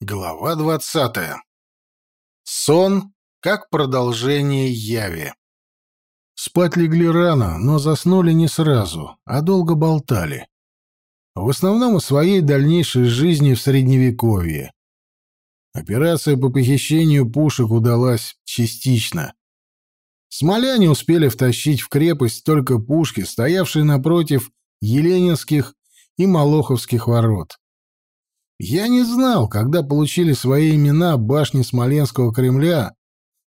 Глава двадцатая. Сон как продолжение яви. Спать легли рано, но заснули не сразу, а долго болтали. В основном о своей дальнейшей жизни в Средневековье. Операция по похищению пушек удалась частично. Смоляне успели втащить в крепость только пушки, стоявшие напротив Еленинских и Молоховских ворот. Я не знал, когда получили свои имена башни Смоленского Кремля,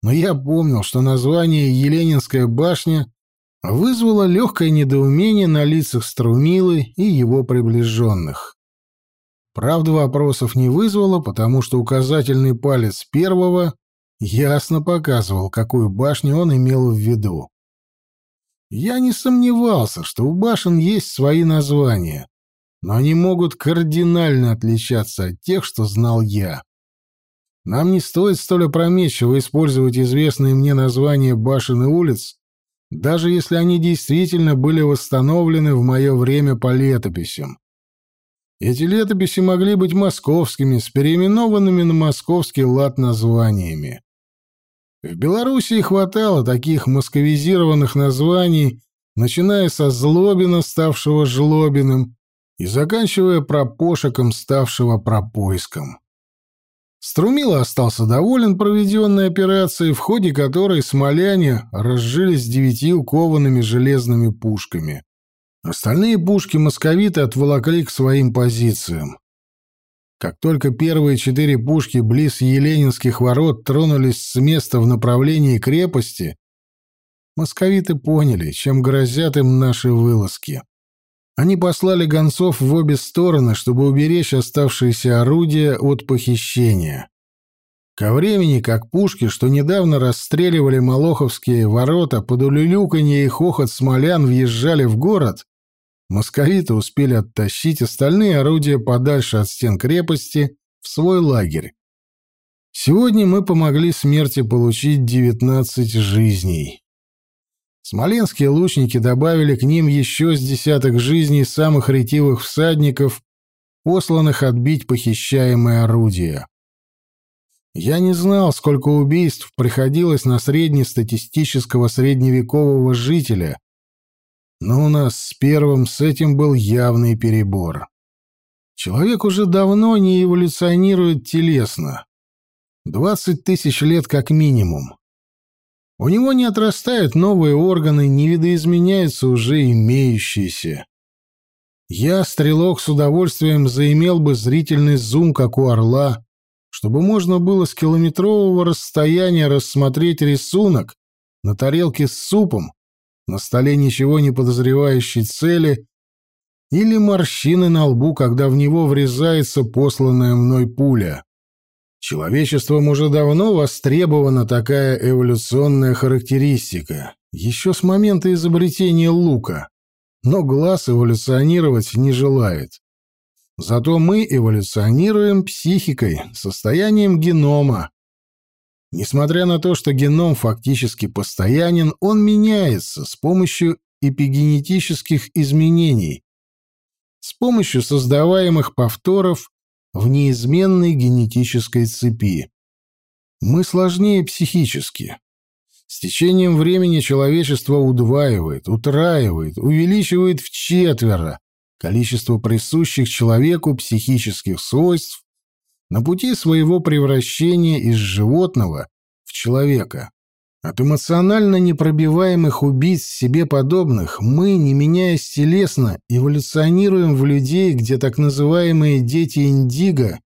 но я помнил, что название «Еленинская башня» вызвало легкое недоумение на лицах Струмилы и его приближенных. Правда, вопросов не вызвало, потому что указательный палец первого ясно показывал, какую башню он имел в виду. Я не сомневался, что у башен есть свои названия, но они могут кардинально отличаться от тех, что знал я. Нам не стоит столь опрометчиво использовать известные мне названия башен и улиц, даже если они действительно были восстановлены в мое время по летописям. Эти летописи могли быть московскими, с переименованными на московский лад названиями. В Белоруссии хватало таких московизированных названий, начиная со Злобина, ставшего Жлобиным, и заканчивая пропошиком, ставшего пропоиском. Струмило остался доволен проведенной операцией, в ходе которой смоляне разжились девятью коваными железными пушками. Остальные пушки московиты отволокли к своим позициям. Как только первые четыре пушки близ Еленинских ворот тронулись с места в направлении крепости, московиты поняли, чем грозят им наши вылазки. Они послали гонцов в обе стороны, чтобы уберечь оставшиеся орудия от похищения. Ко времени, как пушки, что недавно расстреливали Молоховские ворота, под улюлюканье и хохот смолян въезжали в город, московиты успели оттащить остальные орудия подальше от стен крепости в свой лагерь. Сегодня мы помогли смерти получить девятнадцать жизней. Смоленские лучники добавили к ним еще с десяток жизней самых ретивых всадников, посланных отбить похищаемые орудия. Я не знал, сколько убийств приходилось на среднестатистического средневекового жителя, но у нас с первым с этим был явный перебор. Человек уже давно не эволюционирует телесно. Двадцать тысяч лет как минимум. У него не отрастают новые органы, не видоизменяются уже имеющиеся. Я, стрелок, с удовольствием заимел бы зрительный зум, как у орла, чтобы можно было с километрового расстояния рассмотреть рисунок на тарелке с супом, на столе ничего не подозревающей цели или морщины на лбу, когда в него врезается посланная мной пуля. Человечеством уже давно востребована такая эволюционная характеристика, еще с момента изобретения лука, но глаз эволюционировать не желает. Зато мы эволюционируем психикой, состоянием генома. Несмотря на то, что геном фактически постоянен, он меняется с помощью эпигенетических изменений, с помощью создаваемых повторов в неизменной генетической цепи. Мы сложнее психически. С течением времени человечество удваивает, утраивает, увеличивает в четверо количество присущих человеку психических свойств на пути своего превращения из животного в человека. От эмоционально непробиваемых убийц себе подобных мы, не меняясь телесно, эволюционируем в людей, где так называемые дети индиго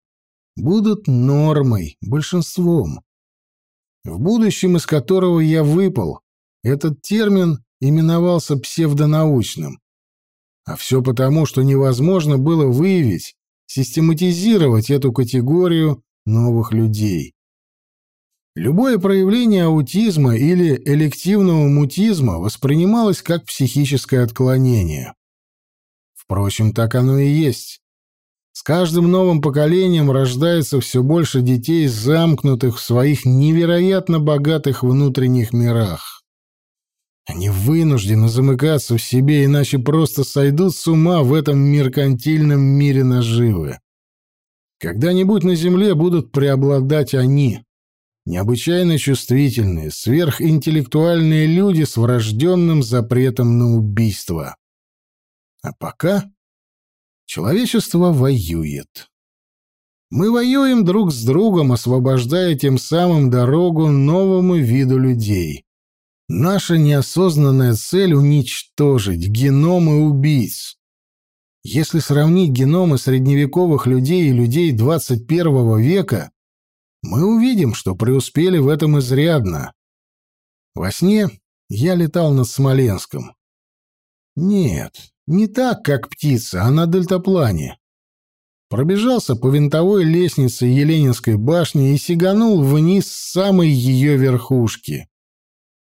будут нормой, большинством. В будущем, из которого я выпал, этот термин именовался псевдонаучным. А все потому, что невозможно было выявить, систематизировать эту категорию новых людей. Любое проявление аутизма или элективного мутизма воспринималось как психическое отклонение. Впрочем, так оно и есть. С каждым новым поколением рождается все больше детей, замкнутых в своих невероятно богатых внутренних мирах. Они вынуждены замыкаться в себе, иначе просто сойдут с ума в этом меркантильном мире наживы. Когда-нибудь на Земле будут преобладать они, необычайно чувствительные, сверхинтеллектуальные люди с врожденным запретом на убийство. А пока человечество воюет. Мы воюем друг с другом, освобождая тем самым дорогу новому виду людей. Наша неосознанная цель — уничтожить геномы убийц. Если сравнить геномы средневековых людей и людей 21 века, мы увидим, что преуспели в этом изрядно. Во сне я летал над Смоленском. Нет, не так, как птица, а на дельтаплане. Пробежался по винтовой лестнице Еленинской башни и сиганул вниз с самой ее верхушки.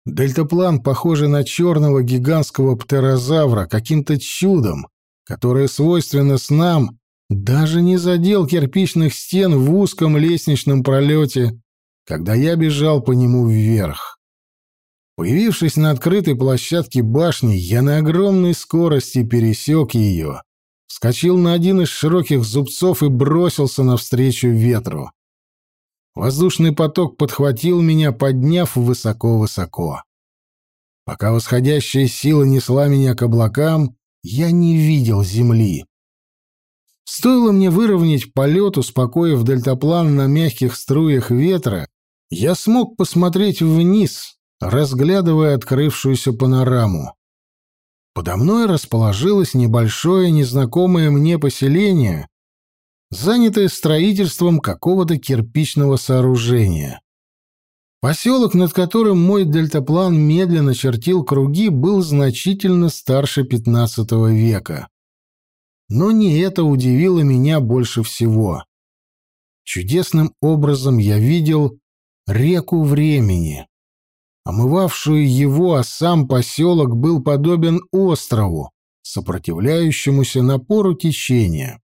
Дельтаплан, похожий на черного гигантского птерозавра, каким-то чудом, которое свойственно снам, даже не задел кирпичных стен в узком лестничном пролете, когда я бежал по нему вверх. Появившись на открытой площадке башни, я на огромной скорости пересек ее, вскочил на один из широких зубцов и бросился навстречу ветру. Воздушный поток подхватил меня, подняв высоко-высоко. Пока восходящая сила несла меня к облакам, я не видел земли. Стоило мне выровнять полет, успокоив дельтаплан на мягких струях ветра, я смог посмотреть вниз, разглядывая открывшуюся панораму. Подо мной расположилось небольшое незнакомое мне поселение, занятое строительством какого-то кирпичного сооружения. Поселок, над которым мой дельтаплан медленно чертил круги, был значительно старше XV века. Но не это удивило меня больше всего. Чудесным образом я видел реку времени, омывавшую его, а сам поселок был подобен острову, сопротивляющемуся напору течения.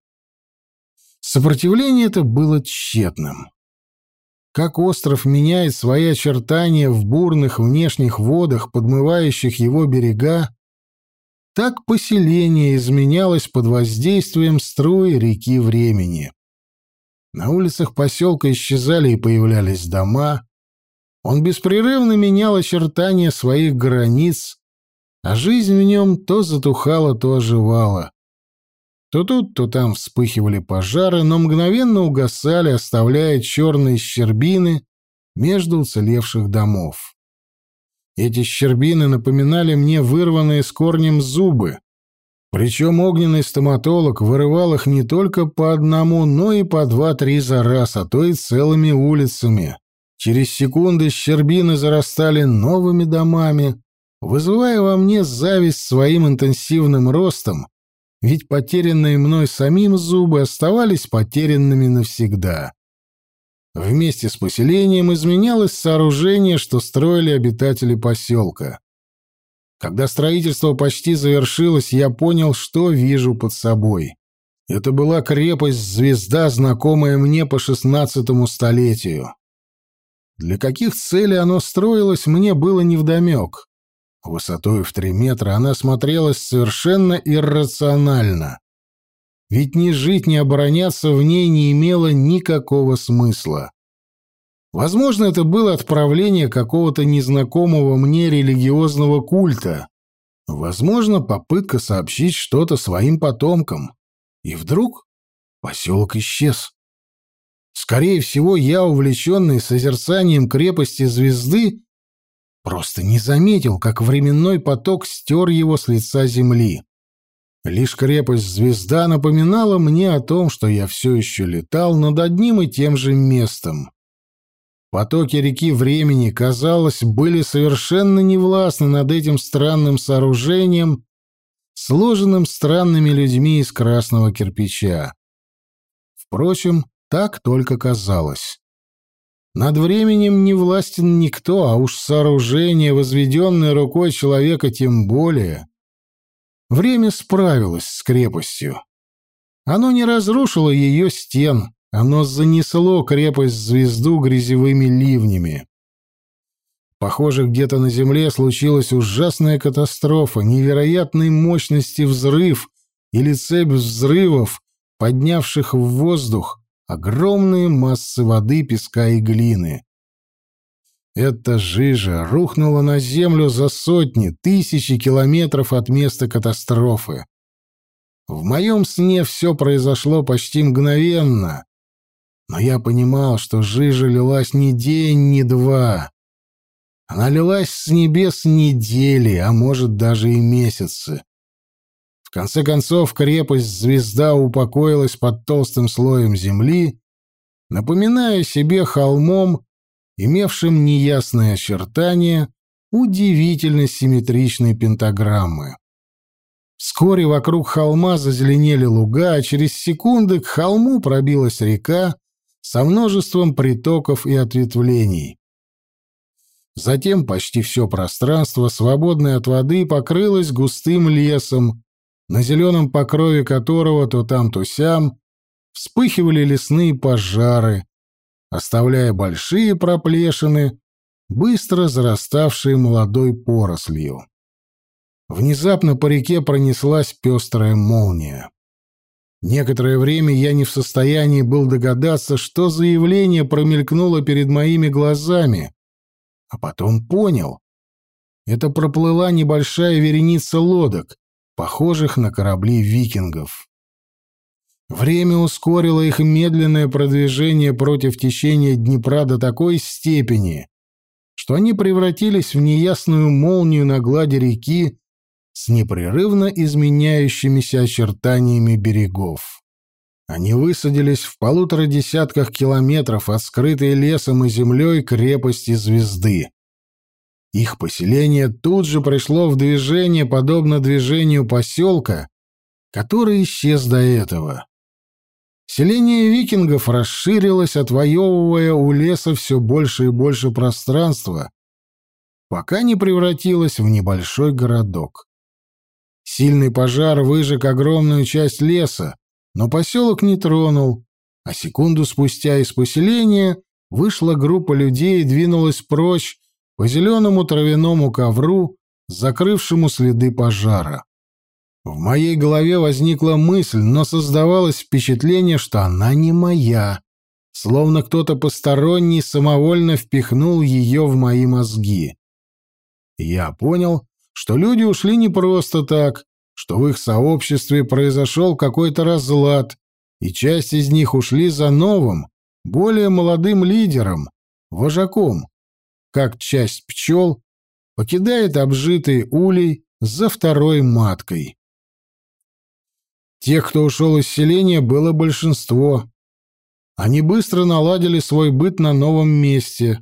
Сопротивление это было тщетным. Как остров меняет свои очертания в бурных внешних водах, подмывающих его берега, так поселение изменялось под воздействием струи реки времени. На улицах поселка исчезали и появлялись дома. Он беспрерывно менял очертания своих границ, а жизнь в нем то затухала, то оживала. То тут, то там вспыхивали пожары, но мгновенно угасали, оставляя черные щербины между уцелевших домов. Эти щербины напоминали мне вырванные с корнем зубы, причем огненный стоматолог вырывал их не только по одному, но и по два-три за раз, а то и целыми улицами. Через секунды щербины зарастали новыми домами, вызывая во мне зависть своим интенсивным ростом ведь потерянные мной самим зубы оставались потерянными навсегда. Вместе с поселением изменялось сооружение, что строили обитатели поселка. Когда строительство почти завершилось, я понял, что вижу под собой. Это была крепость-звезда, знакомая мне по шестнадцатому столетию. Для каких целей оно строилось, мне было невдомек. Высотой в три метра она смотрелась совершенно иррационально. Ведь ни жить, ни обороняться в ней не имело никакого смысла. Возможно, это было отправление какого-то незнакомого мне религиозного культа. Возможно, попытка сообщить что-то своим потомкам. И вдруг поселок исчез. Скорее всего, я, увлеченный созерцанием крепости звезды, Просто не заметил, как временной поток стер его с лица земли. Лишь крепость-звезда напоминала мне о том, что я все еще летал над одним и тем же местом. Потоки реки времени, казалось, были совершенно невластны над этим странным сооружением, сложенным странными людьми из красного кирпича. Впрочем, так только казалось. Над временем не властен никто, а уж сооружение, возведенное рукой человека, тем более. Время справилось с крепостью. Оно не разрушило ее стен, оно занесло крепость-звезду грязевыми ливнями. Похоже, где-то на Земле случилась ужасная катастрофа, невероятной мощности взрыв или цепь взрывов, поднявших в воздух огромные массы воды, песка и глины. Эта жижа рухнула на землю за сотни, тысячи километров от места катастрофы. В моем сне все произошло почти мгновенно, но я понимал, что жижа лилась не день, не два. Она лилась с небес недели, а может даже и месяцы. В конце концов, крепость звезда упокоилась под толстым слоем земли, напоминая себе холмом, имевшим неясные очертания удивительно симметричной пентаграммы. Вскоре вокруг холма зазеленели луга, а через секунды к холму пробилась река со множеством притоков и ответвлений. Затем почти все пространство, свободное от воды, покрылось густым лесом, на зеленом покрове которого то там, то сям вспыхивали лесные пожары, оставляя большие проплешины, быстро зараставшие молодой порослью. Внезапно по реке пронеслась пестрая молния. Некоторое время я не в состоянии был догадаться, что за явление промелькнуло перед моими глазами, а потом понял. Это проплыла небольшая вереница лодок, похожих на корабли викингов. Время ускорило их медленное продвижение против течения Днепра до такой степени, что они превратились в неясную молнию на глади реки с непрерывно изменяющимися очертаниями берегов. Они высадились в полутора десятках километров от скрытой лесом и землей крепости Звезды. Их поселение тут же пришло в движение, подобно движению поселка, который исчез до этого. Селение викингов расширилось, отвоевывая у леса все больше и больше пространства, пока не превратилось в небольшой городок. Сильный пожар выжег огромную часть леса, но поселок не тронул, а секунду спустя из поселения вышла группа людей и двинулась прочь по зеленому травяному ковру, закрывшему следы пожара. В моей голове возникла мысль, но создавалось впечатление, что она не моя, словно кто-то посторонний самовольно впихнул ее в мои мозги. Я понял, что люди ушли не просто так, что в их сообществе произошел какой-то разлад, и часть из них ушли за новым, более молодым лидером, вожаком, как часть пчел покидает обжитый улей за второй маткой. Тех, кто ушел из селения, было большинство. Они быстро наладили свой быт на новом месте.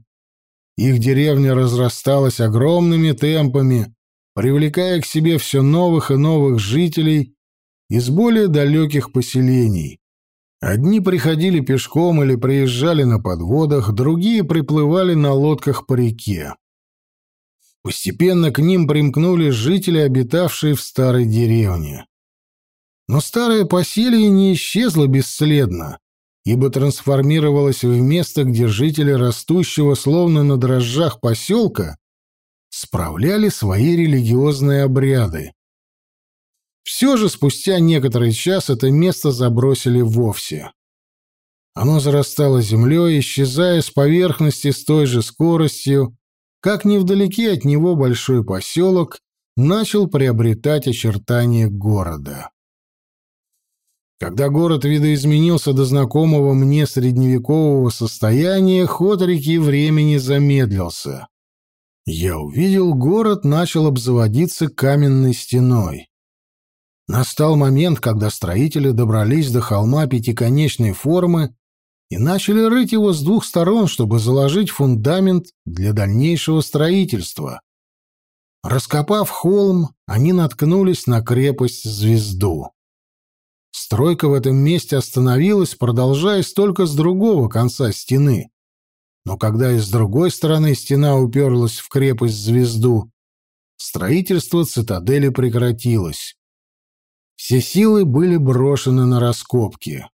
Их деревня разрасталась огромными темпами, привлекая к себе все новых и новых жителей из более далеких поселений. Одни приходили пешком или приезжали на подводах, другие приплывали на лодках по реке. Постепенно к ним примкнули жители, обитавшие в старой деревне. Но старое поселение не исчезло бесследно, ибо трансформировалось в место, где жители растущего словно на дрожжах поселка справляли свои религиозные обряды. Все же спустя некоторый час это место забросили вовсе. Оно зарастало землей, исчезая с поверхности с той же скоростью, как невдалеке от него большой поселок начал приобретать очертания города. Когда город видоизменился до знакомого мне средневекового состояния, ход реки времени замедлился. Я увидел, город начал обзаводиться каменной стеной. Настал момент, когда строители добрались до холма пятиконечной формы и начали рыть его с двух сторон, чтобы заложить фундамент для дальнейшего строительства. Раскопав холм, они наткнулись на крепость-звезду. Стройка в этом месте остановилась, продолжаясь только с другого конца стены. Но когда и с другой стороны стена уперлась в крепость-звезду, строительство цитадели прекратилось. Все силы были брошены на раскопки.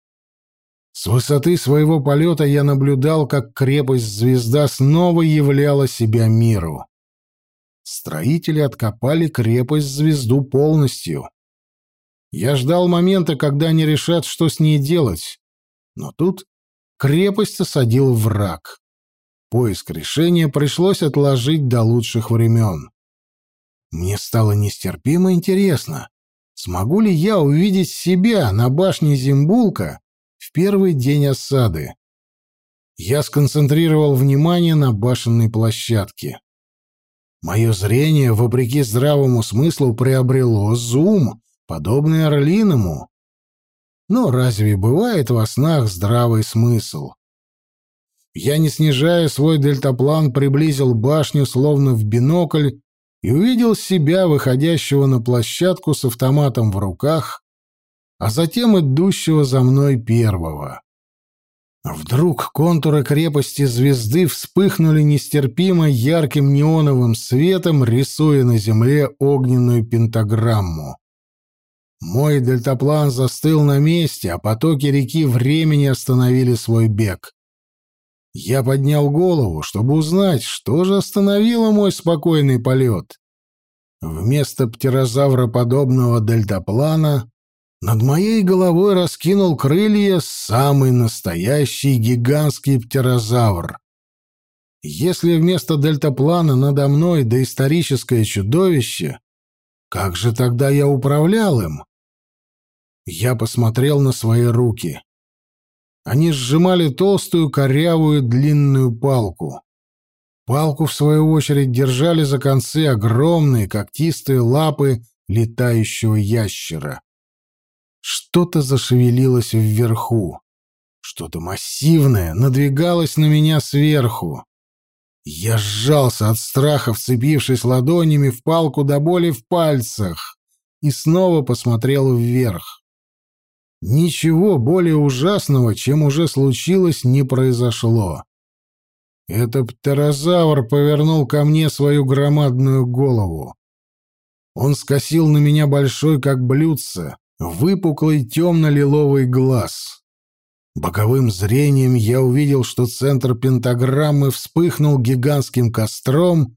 С высоты своего полета я наблюдал, как крепость-звезда снова являла себя миру. Строители откопали крепость-звезду полностью. Я ждал момента, когда они решат, что с ней делать. Но тут крепость осадил враг. Поиск решения пришлось отложить до лучших времен. Мне стало нестерпимо интересно, смогу ли я увидеть себя на башне Зимбулка в первый день осады. Я сконцентрировал внимание на башенной площадке. Мое зрение, вопреки здравому смыслу, приобрело зум, подобный орлиному. Но разве бывает во снах здравый смысл? Я, не снижая свой дельтаплан, приблизил башню, словно в бинокль, и увидел себя, выходящего на площадку с автоматом в руках, а затем идущего за мной первого. Вдруг контуры крепости звезды вспыхнули нестерпимо ярким неоновым светом, рисуя на земле огненную пентаграмму. Мой дельтаплан застыл на месте, а потоки реки времени остановили свой бег. Я поднял голову, чтобы узнать, что же остановило мой спокойный полет. Вместо птерозавра подобного дельтаплана над моей головой раскинул крылья самый настоящий гигантский птерозавр. Если вместо дельтаплана надо мной доисторическое чудовище, как же тогда я управлял им? Я посмотрел на свои руки. Они сжимали толстую, корявую, длинную палку. Палку, в свою очередь, держали за концы огромные когтистые лапы летающего ящера. Что-то зашевелилось вверху. Что-то массивное надвигалось на меня сверху. Я сжался от страха, вцепившись ладонями в палку до боли в пальцах, и снова посмотрел вверх. Ничего более ужасного, чем уже случилось, не произошло. Этот птерозавр повернул ко мне свою громадную голову. Он скосил на меня большой, как блюдце, выпуклый темно-лиловый глаз. Боковым зрением я увидел, что центр пентаграммы вспыхнул гигантским костром,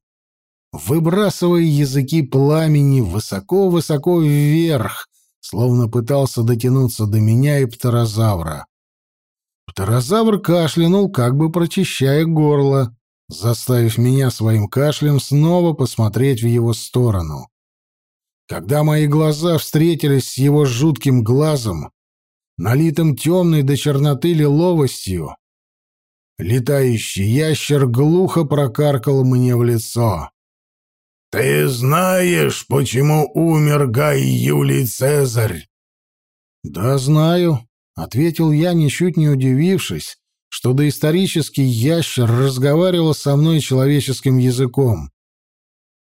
выбрасывая языки пламени высоко-высоко вверх, словно пытался дотянуться до меня и птерозавра. Птерозавр кашлянул, как бы прочищая горло, заставив меня своим кашлем снова посмотреть в его сторону. Когда мои глаза встретились с его жутким глазом, налитым темной до черноты лиловостью, летающий ящер глухо прокаркал мне в лицо. «Ты знаешь, почему умер Гай Юлий Цезарь?» «Да, знаю», — ответил я, ничуть не удивившись, что доисторический ящер разговаривал со мной человеческим языком.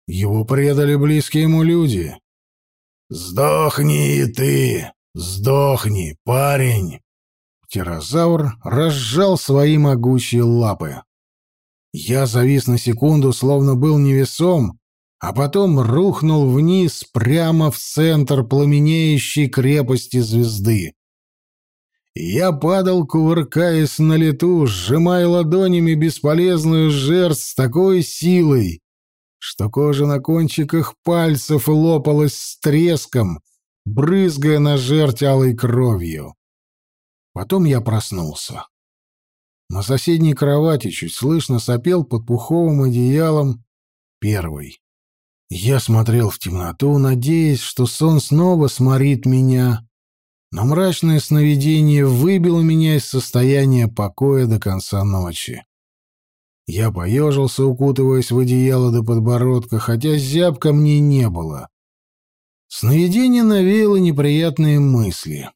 Его предали близкие ему люди. «Сдохни и ты! Сдохни, парень!» Птерозавр разжал свои могучие лапы. Я завис на секунду, словно был невесом, а потом рухнул вниз прямо в центр пламенеющей крепости звезды. Я падал, кувыркаясь на лету, сжимая ладонями бесполезную жертв с такой силой, что кожа на кончиках пальцев лопалась с треском, брызгая на жерть алой кровью. Потом я проснулся. На соседней кровати чуть слышно сопел под пуховым одеялом первый. Я смотрел в темноту, надеясь, что сон снова сморит меня, но мрачное сновидение выбило меня из состояния покоя до конца ночи. Я поежился, укутываясь в одеяло до подбородка, хотя зябка мне не было. Сновидение навеяло неприятные мысли.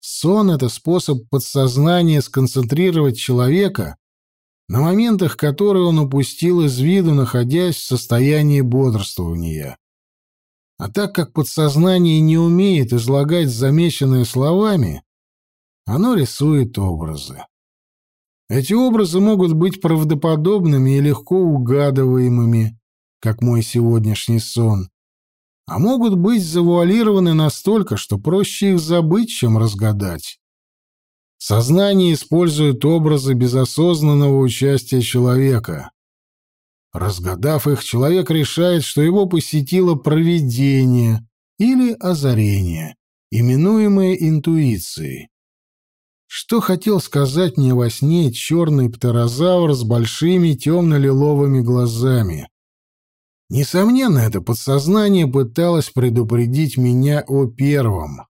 Сон — это способ подсознания сконцентрировать человека на моментах, которые он упустил из виду, находясь в состоянии бодрствования. А так как подсознание не умеет излагать замеченные словами, оно рисует образы. Эти образы могут быть правдоподобными и легко угадываемыми, как мой сегодняшний сон, а могут быть завуалированы настолько, что проще их забыть, чем разгадать. Сознание использует образы без осознанного участия человека. Разгадав их, человек решает, что его посетило провидение или озарение, именуемое интуицией. Что хотел сказать мне во сне черный птерозавр с большими темно-лиловыми глазами? Несомненно, это подсознание пыталось предупредить меня о первом.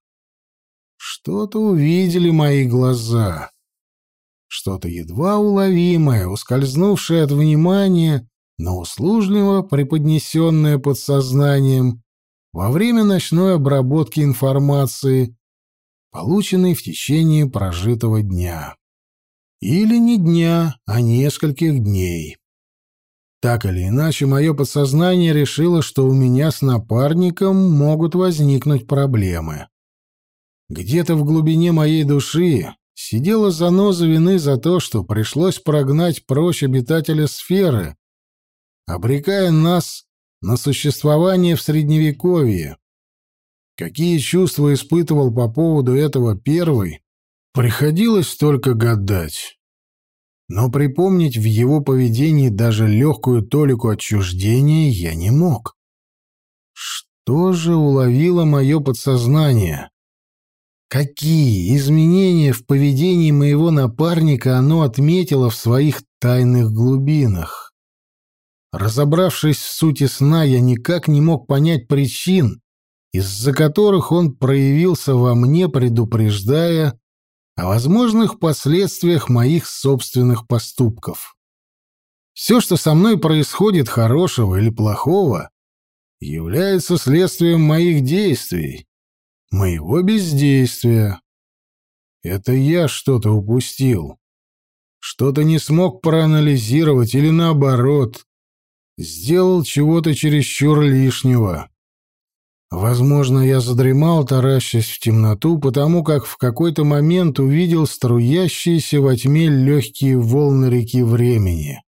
Что-то увидели мои глаза. Что-то едва уловимое, ускользнувшее от внимания, но услужливо преподнесенное подсознанием во время ночной обработки информации, полученной в течение прожитого дня. Или не дня, а нескольких дней. Так или иначе, мое подсознание решило, что у меня с напарником могут возникнуть проблемы. Где-то в глубине моей души сидела заноза вины за то, что пришлось прогнать прочь обитателя сферы, обрекая нас на существование в Средневековье. Какие чувства испытывал по поводу этого первый, приходилось только гадать. Но припомнить в его поведении даже легкую толику отчуждения я не мог. Что же уловило мое подсознание? Какие изменения в поведении моего напарника оно отметило в своих тайных глубинах? Разобравшись в сути сна, я никак не мог понять причин, из-за которых он проявился во мне, предупреждая о возможных последствиях моих собственных поступков. Все, что со мной происходит, хорошего или плохого, является следствием моих действий, моего бездействия. Это я что-то упустил, что-то не смог проанализировать или наоборот, сделал чего-то чересчур лишнего. Возможно, я задремал, таращась в темноту, потому как в какой-то момент увидел струящиеся во тьме легкие волны реки времени.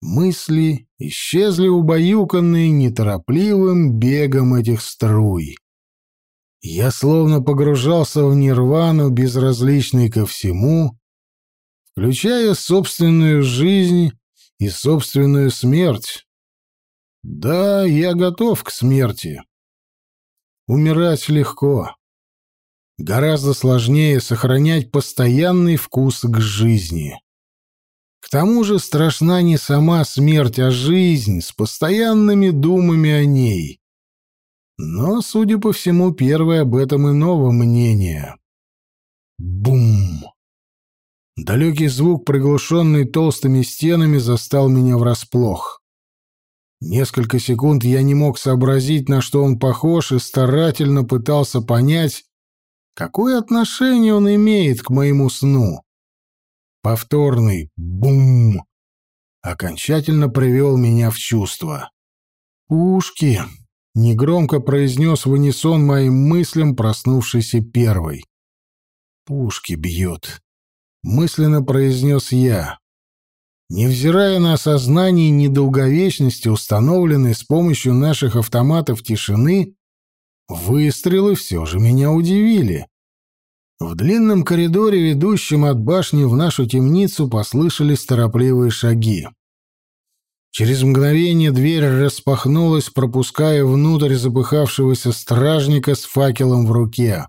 Мысли исчезли убаюканные неторопливым бегом этих струй. Я словно погружался в нирвану, безразличный ко всему, включая собственную жизнь и собственную смерть. Да, я готов к смерти. Умирать легко. Гораздо сложнее сохранять постоянный вкус к жизни. К тому же страшна не сама смерть, а жизнь с постоянными думами о ней. Но, судя по всему, первое об этом иного мнения. Бум! Далекий звук, приглушенный толстыми стенами, застал меня врасплох. Несколько секунд я не мог сообразить, на что он похож, и старательно пытался понять, какое отношение он имеет к моему сну. Повторный «бум» окончательно привел меня в чувство. «Пушки!» — негромко произнес в унисон моим мыслям проснувшийся первый. «Пушки бьют!» мысленно произнес я. Невзирая на осознание недолговечности, установленной с помощью наших автоматов тишины, выстрелы все же меня удивили. В длинном коридоре, ведущем от башни в нашу темницу, послышались торопливые шаги. Через мгновение дверь распахнулась, пропуская внутрь запыхавшегося стражника с факелом в руке.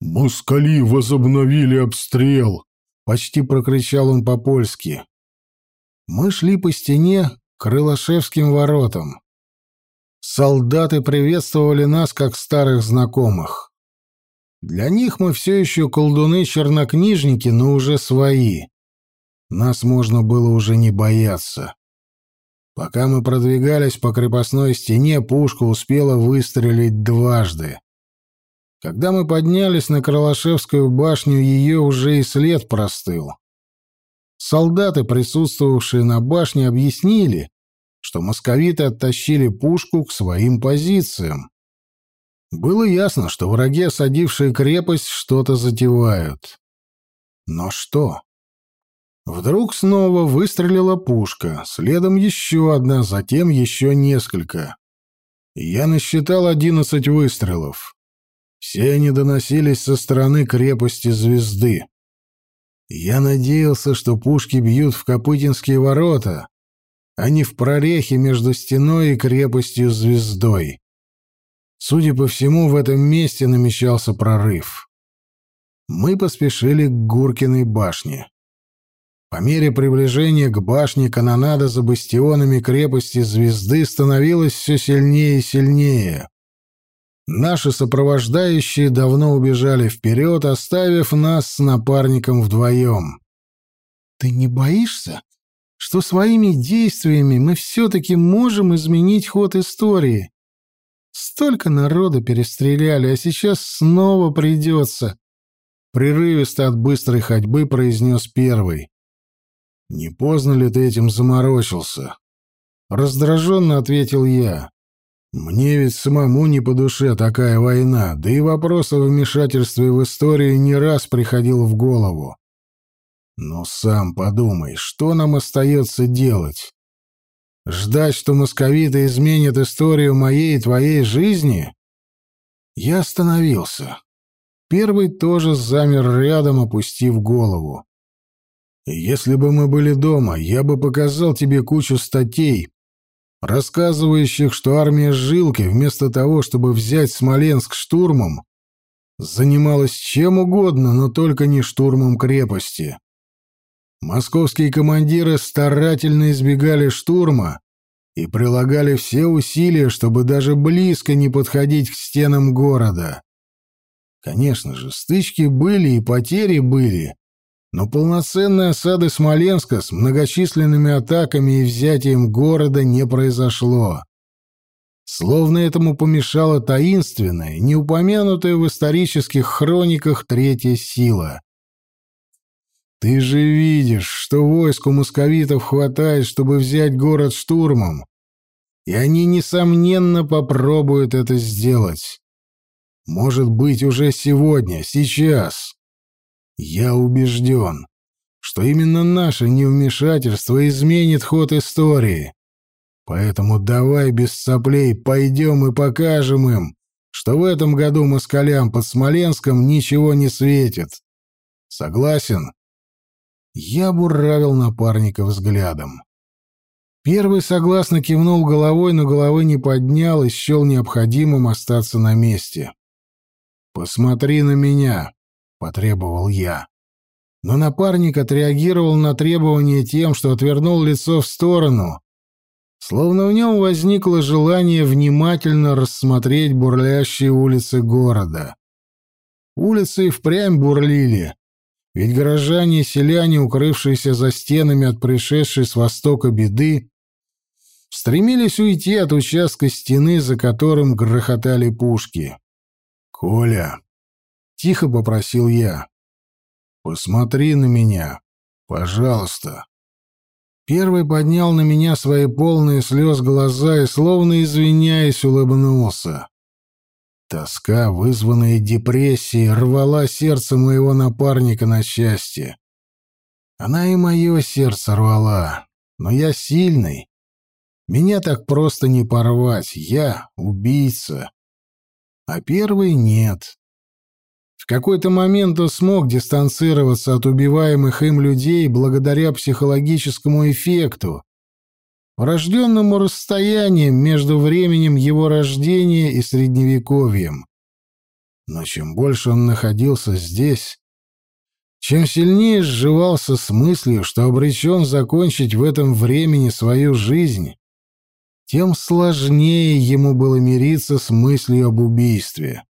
«Москали возобновили обстрел!» Почти прокричал он по-польски. Мы шли по стене к Крылашевским воротам. Солдаты приветствовали нас как старых знакомых. Для них мы все еще колдуны-чернокнижники, но уже свои. Нас можно было уже не бояться. Пока мы продвигались по крепостной стене, пушка успела выстрелить дважды. Когда мы поднялись на Кралашевскую башню, ее уже и след простыл. Солдаты, присутствовавшие на башне, объяснили, что московиты оттащили пушку к своим позициям. Было ясно, что враги, осадившие крепость, что-то затевают. Но что? Вдруг снова выстрелила пушка, следом еще одна, затем еще несколько. Я насчитал одиннадцать выстрелов. Все они доносились со стороны крепости Звезды. Я надеялся, что пушки бьют в Копытинские ворота, а не в прорехе между стеной и крепостью Звездой. Судя по всему, в этом месте намечался прорыв. Мы поспешили к Гуркиной башне. По мере приближения к башне канонада за бастионами крепости звезды становилась все сильнее и сильнее. Наши сопровождающие давно убежали вперед, оставив нас с напарником вдвоем. «Ты не боишься, что своими действиями мы все-таки можем изменить ход истории? Столько народа перестреляли, а сейчас снова придется!» Прерывисто от быстрой ходьбы произнес первый. «Не поздно ли ты этим заморочился?» Раздраженно ответил я. Мне ведь самому не по душе такая война, да и вопрос о вмешательстве в историю не раз приходил в голову. Но сам подумай, что нам остается делать? Ждать, что московиты изменят историю моей и твоей жизни? Я остановился. Первый тоже замер рядом, опустив голову. Если бы мы были дома, я бы показал тебе кучу статей, рассказывающих, что армия Жилки вместо того, чтобы взять Смоленск штурмом, занималась чем угодно, но только не штурмом крепости. Московские командиры старательно избегали штурма и прилагали все усилия, чтобы даже близко не подходить к стенам города. Конечно же, стычки были и потери были, но полноценной осады Смоленска с многочисленными атаками и взятием города не произошло. Словно этому помешала таинственная, неупомянутая в исторических хрониках третья сила. Ты же видишь, что войску московитов хватает, чтобы взять город штурмом, и они, несомненно, попробуют это сделать. Может быть, уже сегодня, сейчас. Я убежден, что именно наше невмешательство изменит ход истории. Поэтому давай без соплей пойдем и покажем им, что в этом году москалям под Смоленском ничего не светит. Согласен?» Я буравил напарника взглядом. Первый согласно кивнул головой, но головы не поднял и счел необходимым остаться на месте. «Посмотри на меня», — потребовал я. Но напарник отреагировал на требование тем, что отвернул лицо в сторону, словно в нем возникло желание внимательно рассмотреть бурлящие улицы города. Улицы и впрямь бурлили, ведь горожане и селяне, укрывшиеся за стенами от пришедшей с востока беды, стремились уйти от участка стены, за которым грохотали пушки. «Коля, Тихо попросил я. «Посмотри на меня. Пожалуйста». Первый поднял на меня свои полные слез глаза и, словно извиняясь, улыбнулся. Тоска, вызванная депрессией, рвала сердце моего напарника на счастье. Она и мое сердце рвала, но я сильный. Меня так просто не порвать, я убийца. А первый нет какой-то момент он смог дистанцироваться от убиваемых им людей благодаря психологическому эффекту, врожденному расстоянием между временем его рождения и средневековьем. Но чем больше он находился здесь, чем сильнее сживался с мыслью, что обречен закончить в этом времени свою жизнь, тем сложнее ему было мириться с мыслью об убийстве.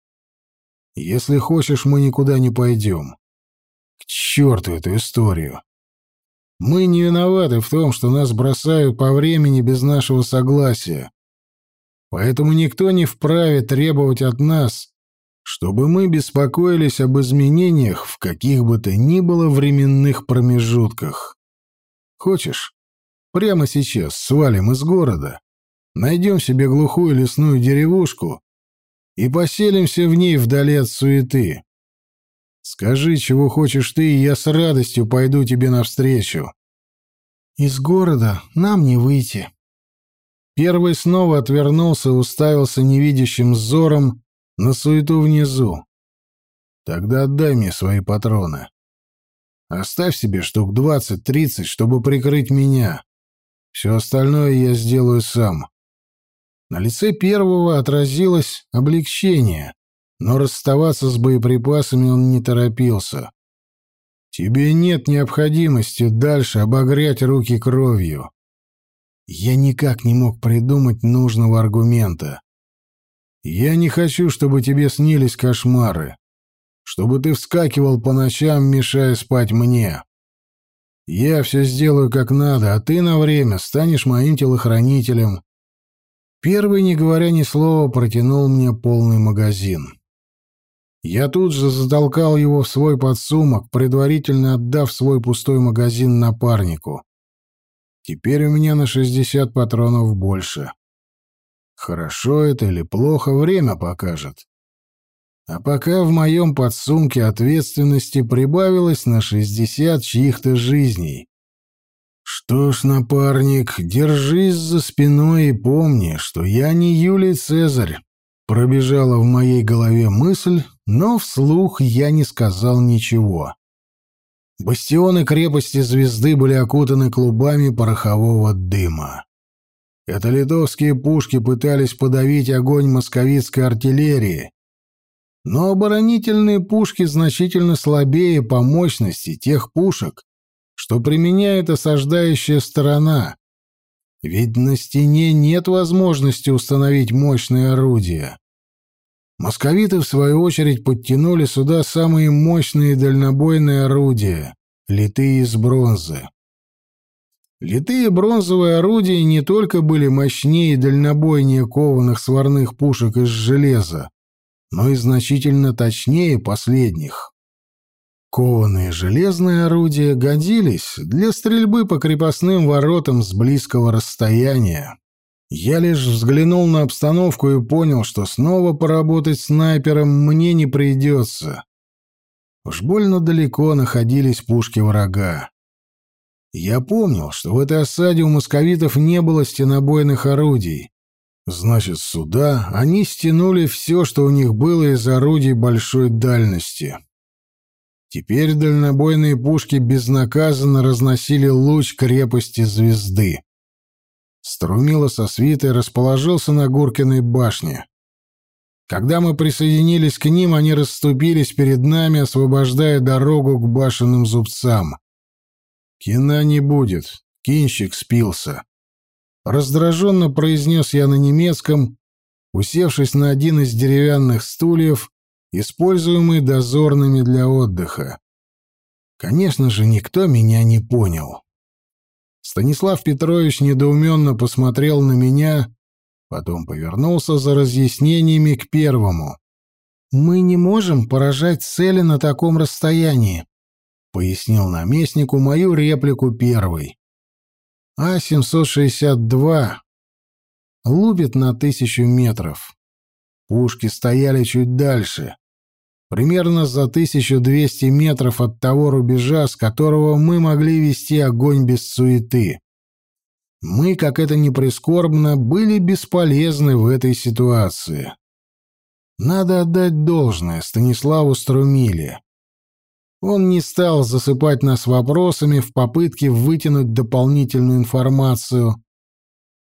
Если хочешь, мы никуда не пойдем. К черту эту историю. Мы не виноваты в том, что нас бросают по времени без нашего согласия. Поэтому никто не вправе требовать от нас, чтобы мы беспокоились об изменениях в каких бы то ни было временных промежутках. Хочешь, прямо сейчас свалим из города, найдем себе глухую лесную деревушку и поселимся в ней вдали от суеты. Скажи, чего хочешь ты, и я с радостью пойду тебе навстречу. Из города нам не выйти. Первый снова отвернулся и уставился невидящим взором на суету внизу. Тогда отдай мне свои патроны. Оставь себе штук двадцать-тридцать, чтобы прикрыть меня. Все остальное я сделаю сам. На лице первого отразилось облегчение, но расставаться с боеприпасами он не торопился. Тебе нет необходимости дальше обогрять руки кровью. Я никак не мог придумать нужного аргумента. Я не хочу, чтобы тебе снились кошмары, чтобы ты вскакивал по ночам, мешая спать мне. Я все сделаю как надо, а ты на время станешь моим телохранителем. Первый, не говоря ни слова, протянул мне полный магазин. Я тут же затолкал его в свой подсумок, предварительно отдав свой пустой магазин напарнику. Теперь у меня на 60 патронов больше. Хорошо это или плохо, время покажет. А пока в моем подсумке ответственности прибавилось на 60 чьих-то жизней. Что ж, напарник, держись за спиной и помни, что я не Юлий Цезарь. Пробежала в моей голове мысль, но вслух я не сказал ничего. Бастионы крепости звезды были окутаны клубами порохового дыма. Это литовские пушки пытались подавить огонь московитской артиллерии, но оборонительные пушки значительно слабее по мощности тех пушек, что применяет осаждающая сторона, ведь на стене нет возможности установить мощное орудие. Московиты, в свою очередь, подтянули сюда самые мощные дальнобойные орудия, литые из бронзы. Литые бронзовые орудия не только были мощнее и дальнобойнее кованых сварных пушек из железа, но и значительно точнее последних. Кованые железные орудия годились для стрельбы по крепостным воротам с близкого расстояния. Я лишь взглянул на обстановку и понял, что снова поработать снайпером мне не придется. Уж больно далеко находились пушки врага. Я помнил, что в этой осаде у московитов не было стенобойных орудий. Значит, сюда они стянули все, что у них было из орудий большой дальности. Теперь дальнобойные пушки безнаказанно разносили луч крепости звезды. Струмило со свитой расположился на Гуркиной башне. Когда мы присоединились к ним, они расступились перед нами, освобождая дорогу к башенным зубцам. «Кина не будет. Кинщик спился». Раздраженно произнес я на немецком, усевшись на один из деревянных стульев, используемый дозорными для отдыха. Конечно же, никто меня не понял. Станислав Петрович недоуменно посмотрел на меня, потом повернулся за разъяснениями к первому. «Мы не можем поражать цели на таком расстоянии», — пояснил наместнику мою реплику первый. «А-762 лупит на тысячу метров. Пушки стояли чуть дальше, примерно за 1200 метров от того рубежа, с которого мы могли вести огонь без суеты. Мы, как это ни прискорбно, были бесполезны в этой ситуации. Надо отдать должное Станиславу Струмиле. Он не стал засыпать нас вопросами в попытке вытянуть дополнительную информацию,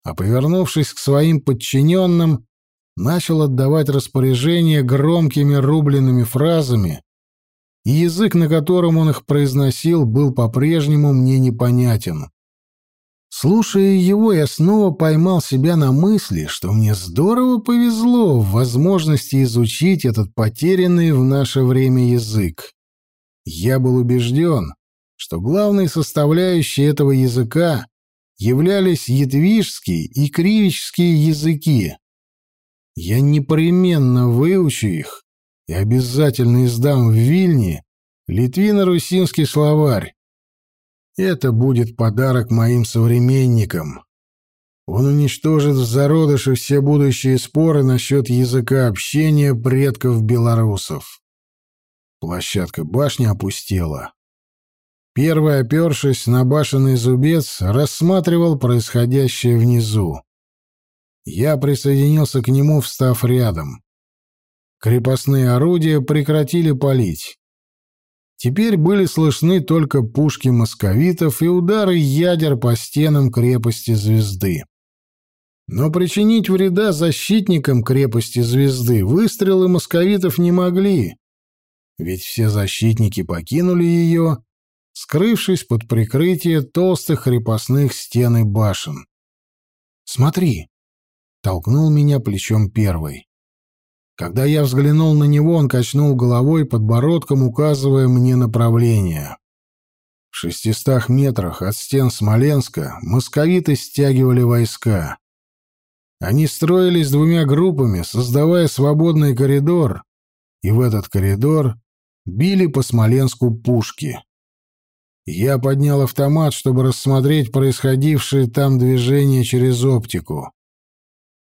а, повернувшись к своим подчиненным, начал отдавать распоряжения громкими рубленными фразами, и язык, на котором он их произносил, был по-прежнему мне непонятен. Слушая его, я снова поймал себя на мысли, что мне здорово повезло в возможности изучить этот потерянный в наше время язык. Я был убежден, что главной составляющей этого языка являлись едвижские и кривичские языки, я непременно выучу их и обязательно издам в Вильне литвино-русинский словарь. Это будет подарок моим современникам. Он уничтожит в зародыше все будущие споры насчет языка общения предков белорусов. Площадка башни опустела. Первый, опершись на башенный зубец, рассматривал происходящее внизу. Я присоединился к нему, встав рядом. Крепостные орудия прекратили палить. Теперь были слышны только пушки московитов и удары ядер по стенам крепости звезды. Но причинить вреда защитникам крепости звезды выстрелы московитов не могли, ведь все защитники покинули ее, скрывшись под прикрытие толстых крепостных стен и башен. «Смотри!» — толкнул меня плечом первый. Когда я взглянул на него, он качнул головой, подбородком указывая мне направление. В шестистах метрах от стен Смоленска московиты стягивали войска. Они строились двумя группами, создавая свободный коридор, и в этот коридор били по Смоленску пушки. Я поднял автомат, чтобы рассмотреть происходившее там движение через оптику.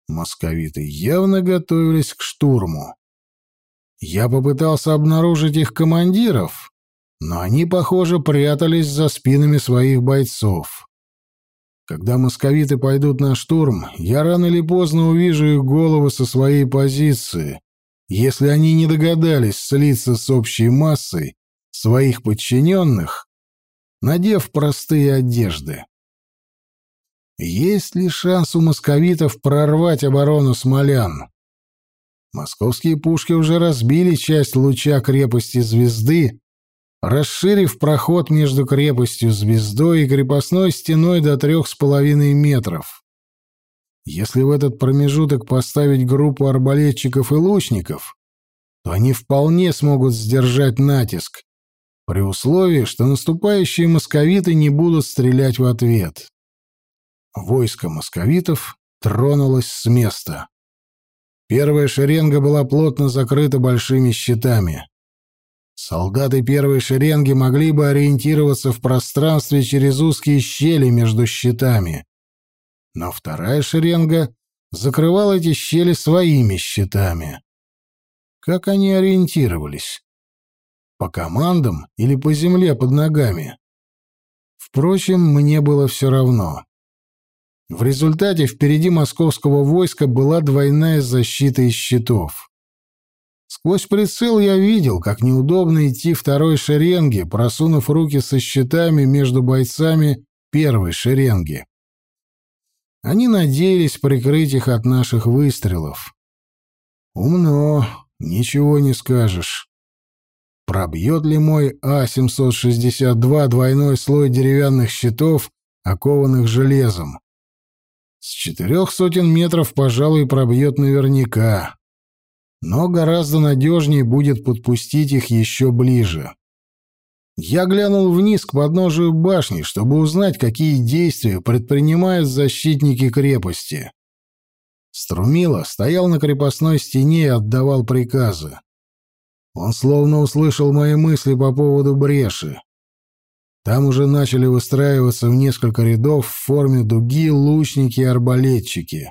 Московиты явно готовились к штурму. Я попытался обнаружить их командиров, но они, похоже, прятались за спинами своих бойцов. Когда московиты пойдут на штурм, я рано или поздно увижу их головы со своей позиции, если они не догадались слиться с общей массой своих подчиненных, надев простые одежды. Есть ли шанс у московитов прорвать оборону смолян? Московские пушки уже разбили часть луча крепости Звезды расширив проход между крепостью Звездой и крепостной стеной до трех с половиной метров. Если в этот промежуток поставить группу арбалетчиков и лучников, то они вполне смогут сдержать натиск, при условии, что наступающие московиты не будут стрелять в ответ. Войско московитов тронулось с места. Первая шеренга была плотно закрыта большими щитами. Солдаты первой шеренги могли бы ориентироваться в пространстве через узкие щели между щитами. Но вторая шеренга закрывала эти щели своими щитами. Как они ориентировались? По командам или по земле под ногами? Впрочем, мне было все равно. В результате впереди московского войска была двойная защита из щитов. Сквозь прицел я видел, как неудобно идти второй шеренги, просунув руки со щитами между бойцами первой шеренги. Они надеялись прикрыть их от наших выстрелов. Умно, ничего не скажешь. Пробьет ли мой А-762 двойной слой деревянных щитов, окованных железом? С четырех сотен метров, пожалуй, пробьет наверняка но гораздо надежнее будет подпустить их еще ближе. Я глянул вниз к подножию башни, чтобы узнать, какие действия предпринимают защитники крепости. Струмила стоял на крепостной стене и отдавал приказы. Он словно услышал мои мысли по поводу бреши. Там уже начали выстраиваться в несколько рядов в форме дуги лучники и арбалетчики.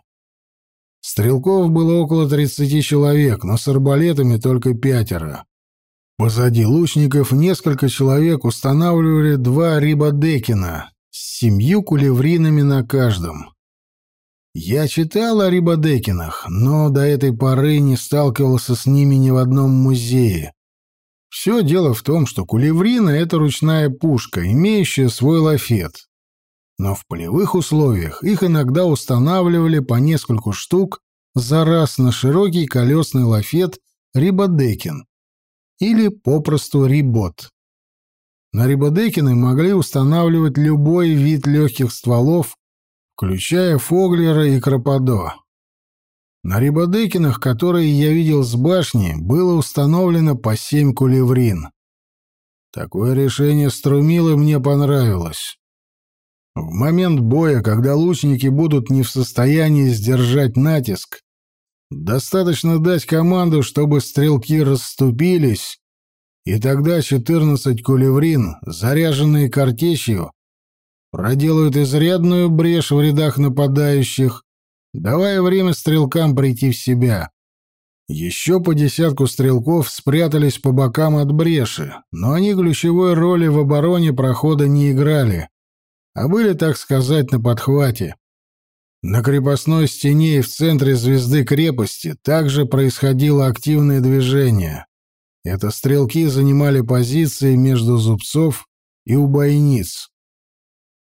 Стрелков было около тридцати человек, но с арбалетами только пятеро. Позади лучников несколько человек устанавливали два рибодекина с семью кулевринами на каждом. Я читал о рибодекинах, но до этой поры не сталкивался с ними ни в одном музее. Все дело в том, что кулеврина — это ручная пушка, имеющая свой лафет но в полевых условиях их иногда устанавливали по нескольку штук за раз на широкий колесный лафет рибодекин или попросту рибот. На рибодекины могли устанавливать любой вид легких стволов, включая Фоглера и Краподо. На рибодекинах, которые я видел с башни, было установлено по семь кулеврин. Такое решение Струмилы мне понравилось. В момент боя, когда лучники будут не в состоянии сдержать натиск, достаточно дать команду, чтобы стрелки расступились, и тогда 14 кулеврин, заряженные картечью, проделают изрядную брешь в рядах нападающих, давая время стрелкам прийти в себя. Еще по десятку стрелков спрятались по бокам от бреши, но они ключевой роли в обороне прохода не играли, а были, так сказать, на подхвате. На крепостной стене и в центре звезды крепости также происходило активное движение. Это стрелки занимали позиции между зубцов и у бойниц.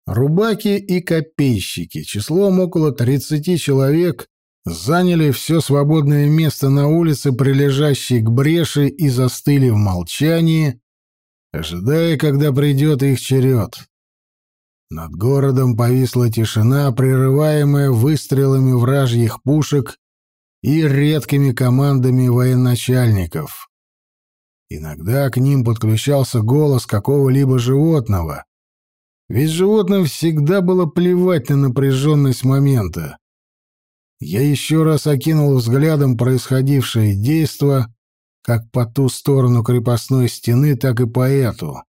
Рубаки и копейщики, числом около 30 человек, заняли все свободное место на улице, прилежащей к бреши, и застыли в молчании, ожидая, когда придет их черед. Над городом повисла тишина, прерываемая выстрелами вражьих пушек и редкими командами военачальников. Иногда к ним подключался голос какого-либо животного, ведь животным всегда было плевать на напряженность момента. Я еще раз окинул взглядом происходившее действо, как по ту сторону крепостной стены, так и по эту.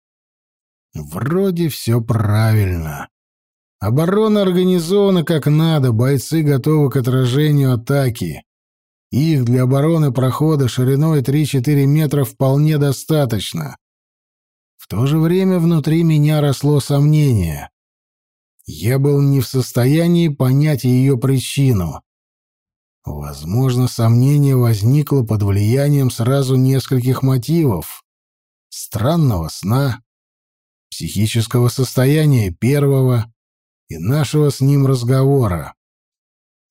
Вроде все правильно. Оборона организована как надо, бойцы готовы к отражению атаки. Их для обороны прохода шириной 3-4 метра вполне достаточно. В то же время внутри меня росло сомнение. Я был не в состоянии понять ее причину. Возможно, сомнение возникло под влиянием сразу нескольких мотивов. Странного сна, психического состояния первого и нашего с ним разговора.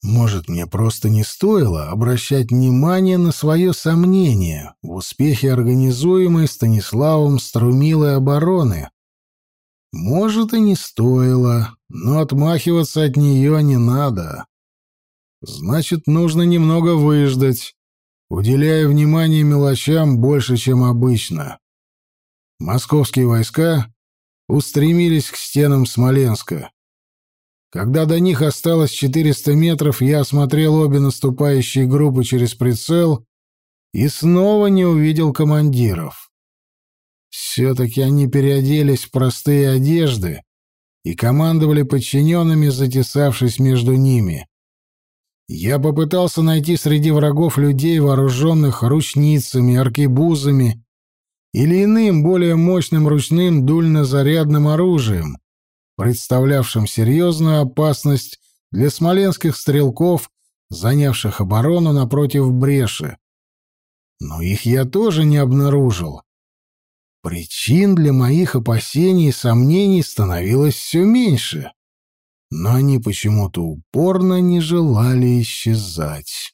Может, мне просто не стоило обращать внимание на свое сомнение в успехе организуемой Станиславом Струмилой обороны. Может, и не стоило, но отмахиваться от нее не надо. Значит, нужно немного выждать, уделяя внимание мелочам больше, чем обычно. Московские войска устремились к стенам Смоленска. Когда до них осталось 400 метров, я осмотрел обе наступающие группы через прицел и снова не увидел командиров. Все-таки они переоделись в простые одежды и командовали подчиненными, затесавшись между ними. Я попытался найти среди врагов людей, вооруженных ручницами, аркебузами или иным более мощным ручным дульнозарядным оружием, представлявшим серьезную опасность для смоленских стрелков, занявших оборону напротив бреши. Но их я тоже не обнаружил. Причин для моих опасений и сомнений становилось все меньше но они почему-то упорно не желали исчезать.